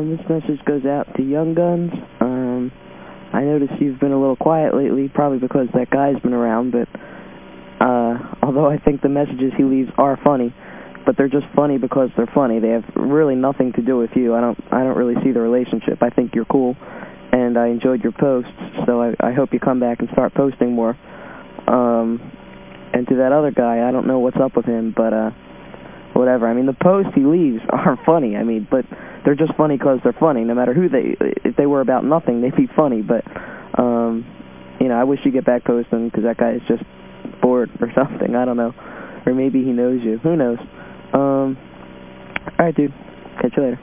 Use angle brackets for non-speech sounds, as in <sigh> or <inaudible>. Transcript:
Um, this message goes out to Young Guns. Um, I notice you've been a little quiet lately, probably because that guy's been around, but uh, <laughs> although I think the messages he leaves are funny, but they're just funny because they're funny. They have really nothing to do with you. I don't, I don't really see the relationship. I think you're cool, and I enjoyed your posts, so I, I hope you come back and start posting more. Um, and to that other guy, I don't know what's up with him, but uh, whatever. I mean, the posts he leaves <laughs> are funny. I mean, but they're just funny because they're funny. No matter who they, if they were about nothing, they'd be funny. But, um, you know, I wish you get back posting because that guy is just bored or <laughs> something. I don't know. Or maybe he knows you. Who knows? Um, all right, dude. Catch you later.